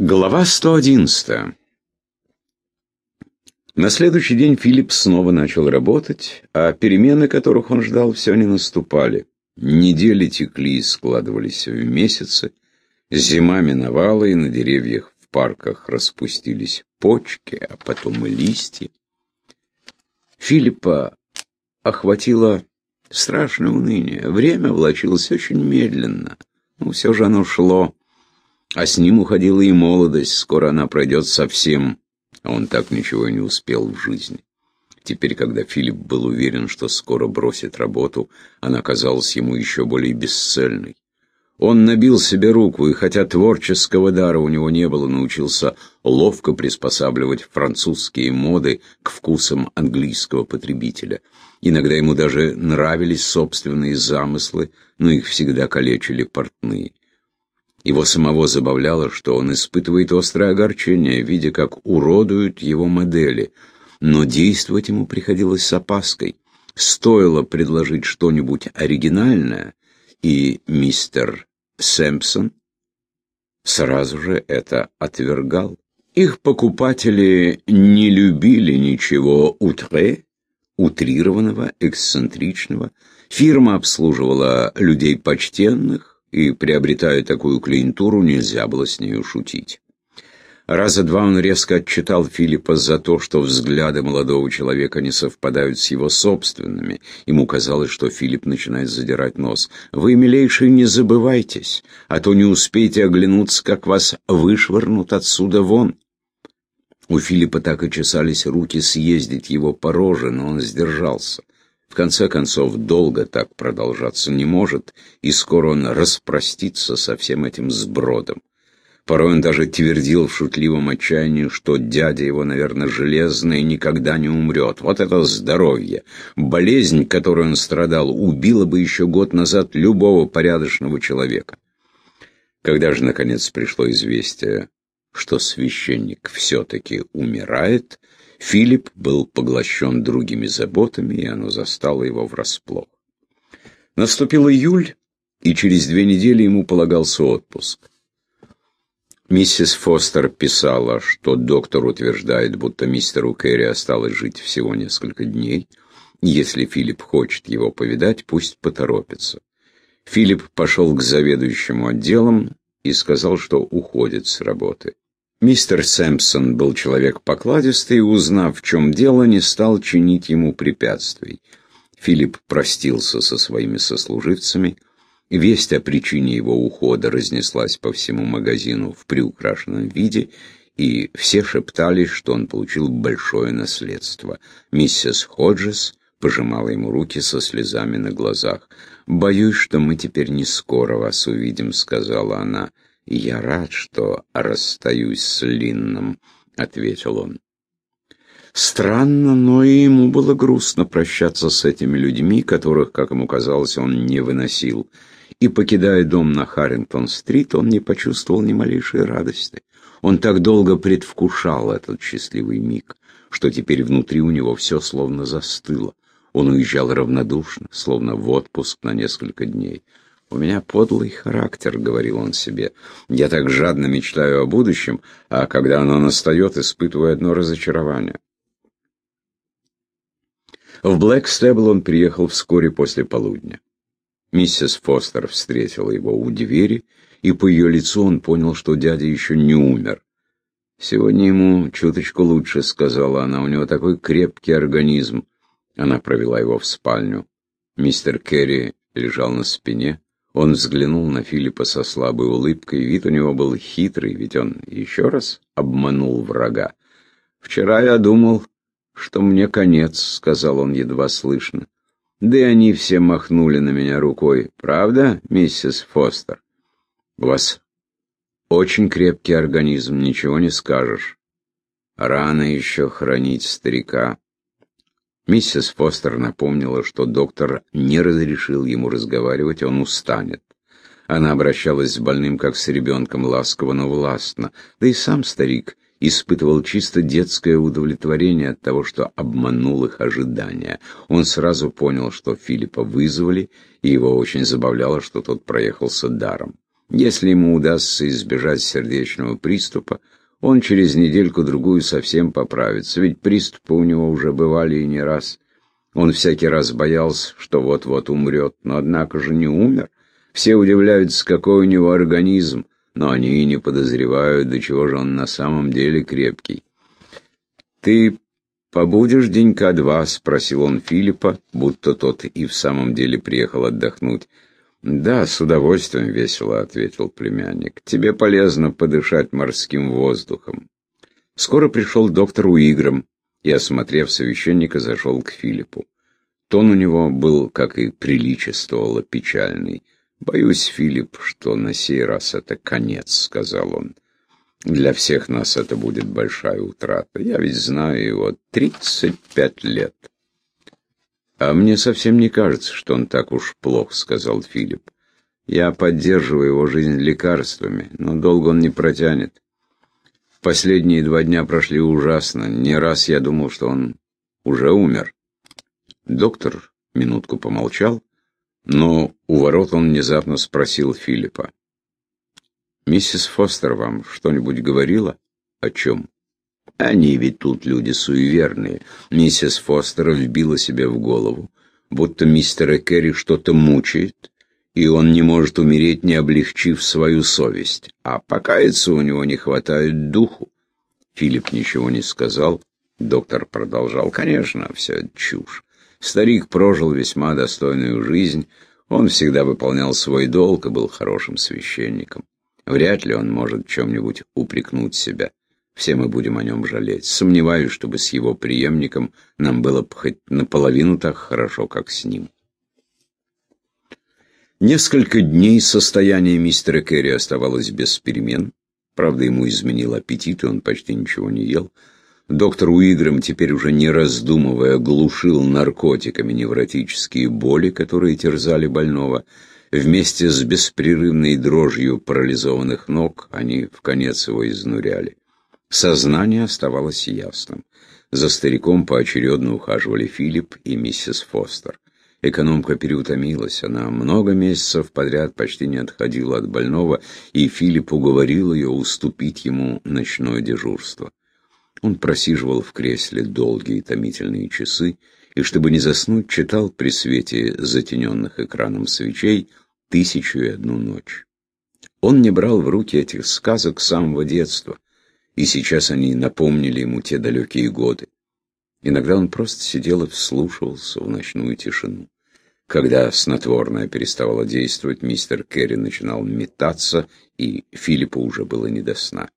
Глава 111 На следующий день Филипп снова начал работать, а перемены, которых он ждал, все не наступали. Недели текли и складывались в месяцы, зима миновала, и на деревьях в парках распустились почки, а потом и листья. Филиппа охватило страшное уныние. Время влачилось очень медленно, но все же оно шло. А с ним уходила и молодость, скоро она пройдет совсем. А он так ничего и не успел в жизни. Теперь, когда Филипп был уверен, что скоро бросит работу, она казалась ему еще более бесцельной. Он набил себе руку, и хотя творческого дара у него не было, научился ловко приспосабливать французские моды к вкусам английского потребителя. Иногда ему даже нравились собственные замыслы, но их всегда калечили портные. Его самого забавляло, что он испытывает острое огорчение, видя, как уродуют его модели. Но действовать ему приходилось с опаской. Стоило предложить что-нибудь оригинальное, и мистер Сэмпсон сразу же это отвергал. Их покупатели не любили ничего утре, утрированного, эксцентричного. Фирма обслуживала людей почтенных, и, приобретая такую клиентуру, нельзя было с нею шутить. Раза два он резко отчитал Филиппа за то, что взгляды молодого человека не совпадают с его собственными. Ему казалось, что Филипп начинает задирать нос. «Вы, милейший, не забывайтесь, а то не успеете оглянуться, как вас вышвырнут отсюда вон». У Филиппа так и чесались руки съездить его по роже, но он сдержался. В конце концов, долго так продолжаться не может, и скоро он распростится со всем этим сбродом. Порой он даже твердил в шутливом отчаянии, что дядя его, наверное, железный, никогда не умрет. Вот это здоровье! Болезнь, которой он страдал, убила бы еще год назад любого порядочного человека. Когда же, наконец, пришло известие, что священник все-таки умирает, Филипп был поглощен другими заботами, и оно застало его врасплох. Наступил июль, и через две недели ему полагался отпуск. Миссис Фостер писала, что доктор утверждает, будто мистеру Керри осталось жить всего несколько дней. Если Филипп хочет его повидать, пусть поторопится. Филипп пошел к заведующему отделом и сказал, что уходит с работы. Мистер Сэмпсон был человек покладистый узнав, в чем дело, не стал чинить ему препятствий. Филипп простился со своими сослуживцами. Весть о причине его ухода разнеслась по всему магазину в приукрашенном виде, и все шептались, что он получил большое наследство. Миссис Ходжес пожимала ему руки со слезами на глазах. «Боюсь, что мы теперь не скоро вас увидим», — сказала она. «Я рад, что расстаюсь с Линном», — ответил он. Странно, но и ему было грустно прощаться с этими людьми, которых, как ему казалось, он не выносил. И, покидая дом на Харрингтон-стрит, он не почувствовал ни малейшей радости. Он так долго предвкушал этот счастливый миг, что теперь внутри у него все словно застыло. Он уезжал равнодушно, словно в отпуск на несколько дней. «У меня подлый характер», — говорил он себе. «Я так жадно мечтаю о будущем, а когда оно настает, испытываю одно разочарование». В Блэкстебл он приехал вскоре после полудня. Миссис Фостер встретила его у двери, и по ее лицу он понял, что дядя еще не умер. «Сегодня ему чуточку лучше», — сказала она, — «у него такой крепкий организм». Она провела его в спальню. Мистер Керри лежал на спине. Он взглянул на Филиппа со слабой улыбкой, вид у него был хитрый, ведь он еще раз обманул врага. «Вчера я думал, что мне конец», — сказал он едва слышно. «Да и они все махнули на меня рукой. Правда, миссис Фостер? У вас очень крепкий организм, ничего не скажешь. Рано еще хранить старика». Миссис Фостер напомнила, что доктор не разрешил ему разговаривать, он устанет. Она обращалась с больным как с ребенком, ласково, но властно. Да и сам старик испытывал чисто детское удовлетворение от того, что обманул их ожидания. Он сразу понял, что Филиппа вызвали, и его очень забавляло, что тот проехался даром. Если ему удастся избежать сердечного приступа, он через недельку-другую совсем поправится, ведь приступы у него уже бывали и не раз. Он всякий раз боялся, что вот-вот умрет, но однако же не умер. Все удивляются, какой у него организм, но они и не подозревают, до чего же он на самом деле крепкий. «Ты побудешь денька два?» — спросил он Филиппа, будто тот и в самом деле приехал отдохнуть. «Да, с удовольствием весело», — ответил племянник. «Тебе полезно подышать морским воздухом». Скоро пришел доктор Уиграм и, осмотрев священника, зашел к Филиппу. Тон у него был, как и приличествовало, печальный. «Боюсь, Филипп, что на сей раз это конец», — сказал он. «Для всех нас это будет большая утрата. Я ведь знаю его тридцать пять лет». «А мне совсем не кажется, что он так уж плох», — сказал Филипп. «Я поддерживаю его жизнь лекарствами, но долго он не протянет. Последние два дня прошли ужасно. Не раз я думал, что он уже умер». Доктор минутку помолчал, но у ворот он внезапно спросил Филиппа. «Миссис Фостер вам что-нибудь говорила? О чем?» Они ведь тут люди суеверные. Миссис Фостер вбила себе в голову, будто мистера Керри что-то мучает, и он не может умереть, не облегчив свою совесть. А покаяться у него не хватает духу. Филипп ничего не сказал. Доктор продолжал. Конечно, все чушь. Старик прожил весьма достойную жизнь. Он всегда выполнял свой долг и был хорошим священником. Вряд ли он может чем-нибудь упрекнуть себя. Все мы будем о нем жалеть. Сомневаюсь, чтобы с его преемником нам было бы хоть наполовину так хорошо, как с ним. Несколько дней состояние мистера Керри оставалось без перемен. Правда, ему изменил аппетит, и он почти ничего не ел. Доктор Уиграм, теперь уже не раздумывая, глушил наркотиками невротические боли, которые терзали больного. Вместе с беспрерывной дрожью парализованных ног они в конец его изнуряли. Сознание оставалось ясным. За стариком поочередно ухаживали Филипп и миссис Фостер. Экономка переутомилась, она много месяцев подряд почти не отходила от больного, и Филипп уговорил ее уступить ему ночное дежурство. Он просиживал в кресле долгие томительные часы, и, чтобы не заснуть, читал при свете затененных экраном свечей «Тысячу и одну ночь». Он не брал в руки этих сказок с самого детства, и сейчас они напомнили ему те далекие годы. Иногда он просто сидел и вслушивался в ночную тишину. Когда снотворное переставало действовать, мистер Керри начинал метаться, и Филиппу уже было не до сна.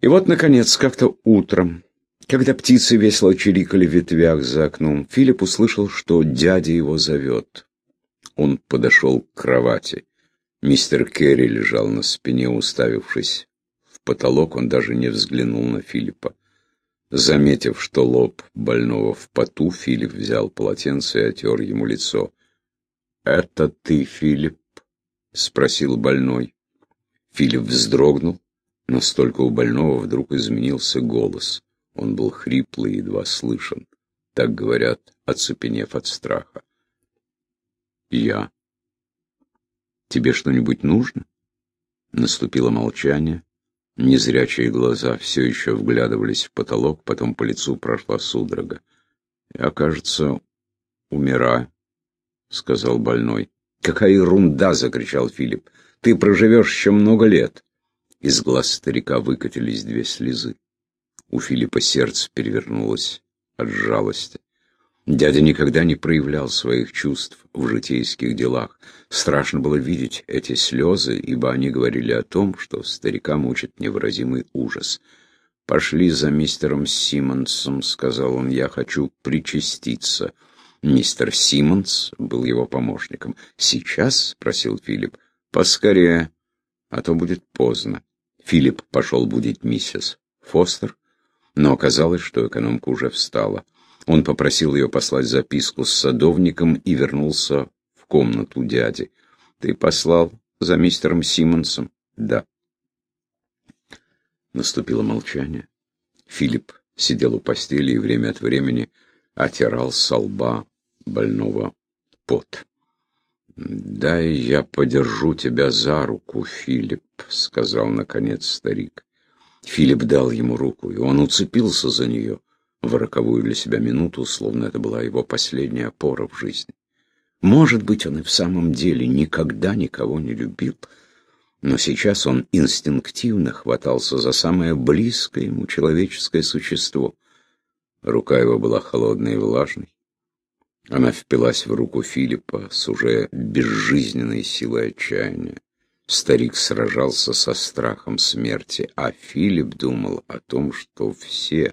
И вот, наконец, как-то утром, когда птицы весело чирикали в ветвях за окном, Филипп услышал, что дядя его зовет. Он подошел к кровати. Мистер Керри лежал на спине, уставившись потолок, он даже не взглянул на Филиппа. Заметив, что лоб больного в поту, Филипп взял полотенце и отер ему лицо. «Это ты, Филипп?» — спросил больной. Филипп вздрогнул. Настолько у больного вдруг изменился голос. Он был хриплый и едва слышен. Так говорят, оцепенев от страха. «Я? Тебе что-нибудь нужно?» Наступило молчание. Незрячие глаза все еще вглядывались в потолок, потом по лицу прошла судорога. «Я, кажется, умираю», — сказал больной. «Какая ерунда!» — закричал Филипп. «Ты проживешь еще много лет!» Из глаз старика выкатились две слезы. У Филиппа сердце перевернулось от жалости. Дядя никогда не проявлял своих чувств в житейских делах. Страшно было видеть эти слезы, ибо они говорили о том, что старика мучит невыразимый ужас. «Пошли за мистером Симмонсом», — сказал он, — «я хочу причаститься». Мистер Симмонс был его помощником. «Сейчас?» — спросил Филипп. «Поскорее, а то будет поздно». Филипп пошел будить миссис Фостер, но оказалось, что экономка уже встала. Он попросил ее послать записку с садовником и вернулся в комнату дяди. «Ты послал за мистером Симмонсом?» «Да». Наступило молчание. Филипп сидел у постели и время от времени отирал со лба больного пот. «Дай я подержу тебя за руку, Филипп», — сказал наконец старик. Филипп дал ему руку, и он уцепился за нее в роковую для себя минуту, словно это была его последняя опора в жизни. Может быть, он и в самом деле никогда никого не любил, но сейчас он инстинктивно хватался за самое близкое ему человеческое существо. Рука его была холодной и влажной. Она впилась в руку Филиппа с уже безжизненной силой отчаяния. Старик сражался со страхом смерти, а Филипп думал о том, что все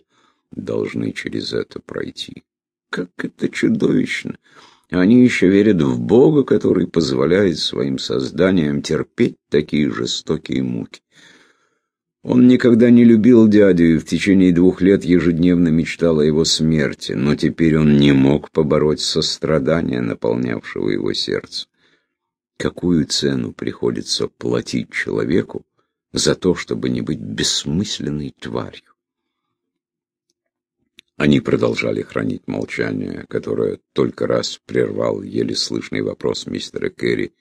должны через это пройти. Как это чудовищно! Они еще верят в Бога, который позволяет своим созданиям терпеть такие жестокие муки. Он никогда не любил дядю и в течение двух лет ежедневно мечтал о его смерти, но теперь он не мог побороть сострадание, наполнявшего его сердце. Какую цену приходится платить человеку за то, чтобы не быть бессмысленной тварью? Они продолжали хранить молчание, которое только раз прервал еле слышный вопрос мистера Керри.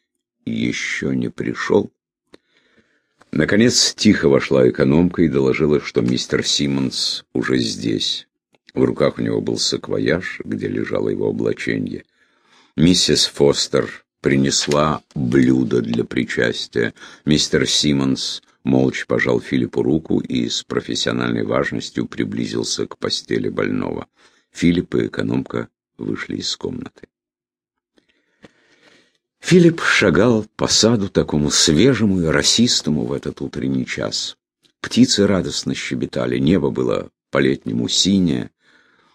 «Еще не пришел?» Наконец тихо вошла экономка и доложила, что мистер Симмонс уже здесь. В руках у него был саквояж, где лежало его облачение. Миссис Фостер принесла блюдо для причастия. Мистер Симмонс молча пожал Филиппу руку и с профессиональной важностью приблизился к постели больного. Филипп и экономка вышли из комнаты. Филипп шагал по саду такому свежему и расистому в этот утренний час. Птицы радостно щебетали, небо было по-летнему синее,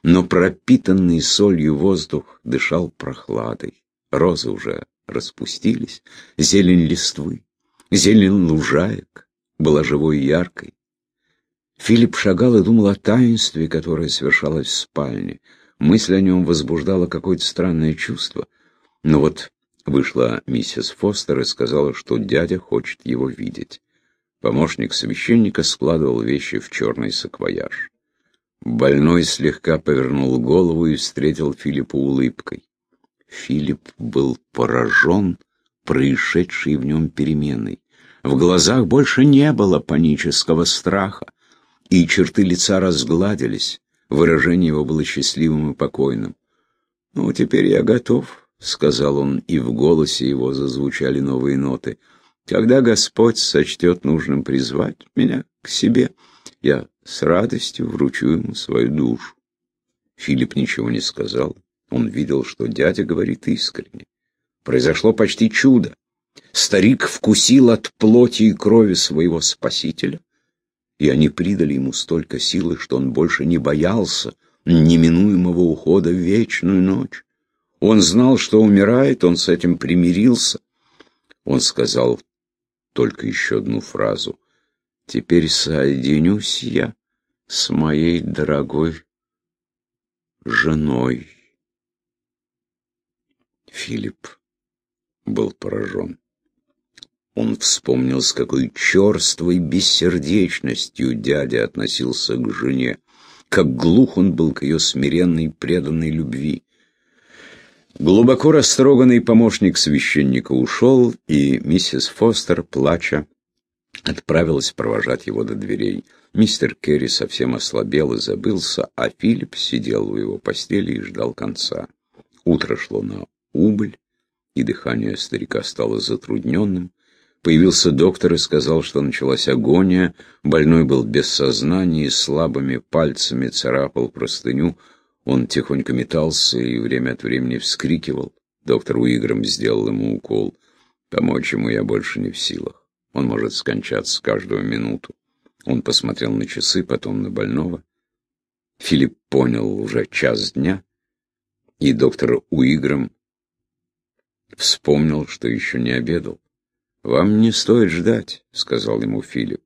но пропитанный солью воздух дышал прохладой. Розы уже распустились, зелень листвы, зелень лужаек, была живой и яркой. Филипп шагал и думал о таинстве, которое совершалось в спальне. Мысль о нем возбуждала какое-то странное чувство. Но вот вышла миссис Фостер и сказала, что дядя хочет его видеть. Помощник священника складывал вещи в черный саквояж. Больной слегка повернул голову и встретил Филиппа улыбкой. Филипп был поражен происшедшей в нем переменой. В глазах больше не было панического страха, и черты лица разгладились, выражение его было счастливым и покойным. «Ну, теперь я готов», — сказал он, и в голосе его зазвучали новые ноты. «Когда Господь сочтет нужным призвать меня к себе, я с радостью вручу ему свою душу». Филипп ничего не сказал. Он видел, что дядя говорит искренне. Произошло почти чудо. Старик вкусил от плоти и крови своего спасителя, и они придали ему столько силы, что он больше не боялся неминуемого ухода в вечную ночь. Он знал, что умирает, он с этим примирился. Он сказал только еще одну фразу. «Теперь соединюсь я с моей дорогой женой». Филипп был поражен. Он вспомнил, с какой черствой бессердечностью дядя относился к жене, как глух он был к ее смиренной преданной любви. Глубоко растроганный помощник священника ушел, и миссис Фостер, плача, отправилась провожать его до дверей. Мистер Керри совсем ослабел и забылся, а Филипп сидел у его постели и ждал конца. Утро шло на убыль, и дыхание старика стало затрудненным. Появился доктор и сказал, что началась агония. Больной был без сознания и слабыми пальцами царапал простыню. Он тихонько метался и время от времени вскрикивал. Доктор Уиграм сделал ему укол. Помочь ему я больше не в силах. Он может скончаться каждую минуту. Он посмотрел на часы, потом на больного. Филипп понял уже час дня, и доктор Уиграм вспомнил, что еще не обедал. «Вам не стоит ждать», — сказал ему Филипп.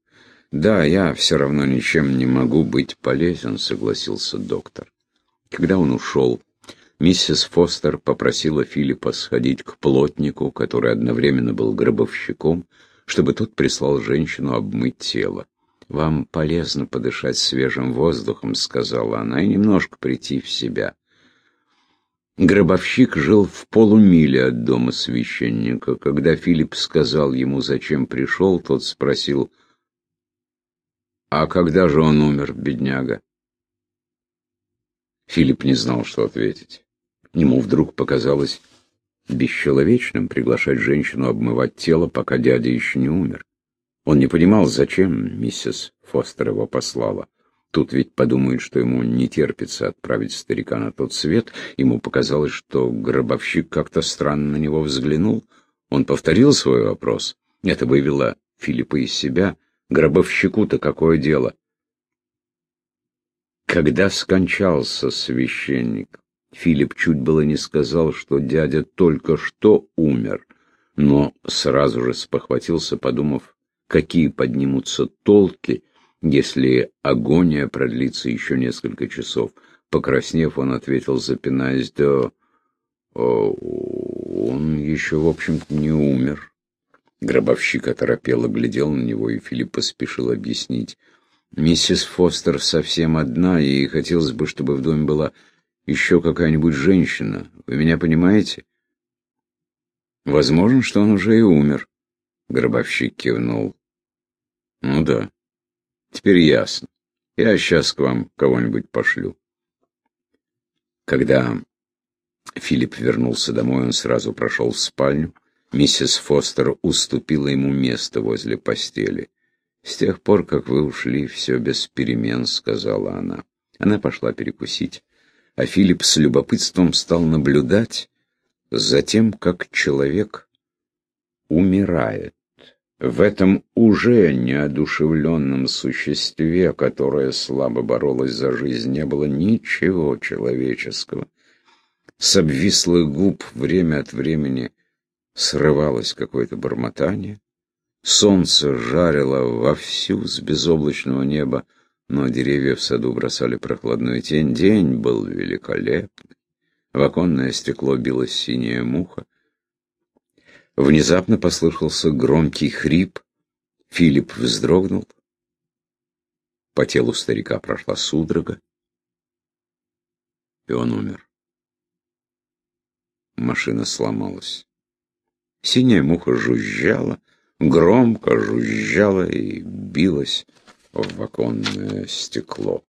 «Да, я все равно ничем не могу быть полезен», — согласился доктор. Когда он ушел, миссис Фостер попросила Филиппа сходить к плотнику, который одновременно был гробовщиком, чтобы тот прислал женщину обмыть тело. «Вам полезно подышать свежим воздухом», — сказала она, — «и немножко прийти в себя». Гробовщик жил в полумиле от дома священника. Когда Филипп сказал ему, зачем пришел, тот спросил, «А когда же он умер, бедняга?» Филипп не знал, что ответить. Ему вдруг показалось бесчеловечным приглашать женщину обмывать тело, пока дядя еще не умер. Он не понимал, зачем миссис Фостер его послала. Тут ведь подумают, что ему не терпится отправить старика на тот свет. Ему показалось, что гробовщик как-то странно на него взглянул. Он повторил свой вопрос. Это вывело Филиппа из себя. Гробовщику-то какое дело? Когда скончался священник, Филипп чуть было не сказал, что дядя только что умер, но сразу же спохватился, подумав, какие поднимутся толки, если агония продлится еще несколько часов. Покраснев, он ответил, запинаясь, да он еще, в общем-то, не умер. Гробовщик оторопело глядел на него, и Филипп поспешил объяснить. Миссис Фостер совсем одна, и хотелось бы, чтобы в доме была еще какая-нибудь женщина. Вы меня понимаете? Возможно, что он уже и умер. Гробовщик кивнул. Ну да. Теперь ясно. Я сейчас к вам кого-нибудь пошлю. Когда Филипп вернулся домой, он сразу прошел в спальню. Миссис Фостер уступила ему место возле постели. «С тех пор, как вы ушли, все без перемен», — сказала она. Она пошла перекусить, а Филипп с любопытством стал наблюдать за тем, как человек умирает. В этом уже неодушевленном существе, которое слабо боролось за жизнь, не было ничего человеческого. С обвислых губ время от времени срывалось какое-то бормотание. Солнце жарило вовсю с безоблачного неба, но деревья в саду бросали прохладную тень. День был великолепный. В оконное стекло билась синяя муха. Внезапно послышался громкий хрип. Филипп вздрогнул. По телу старика прошла судорога, и он умер. Машина сломалась. Синяя муха жужжала, громко жужжала и билась в оконное стекло.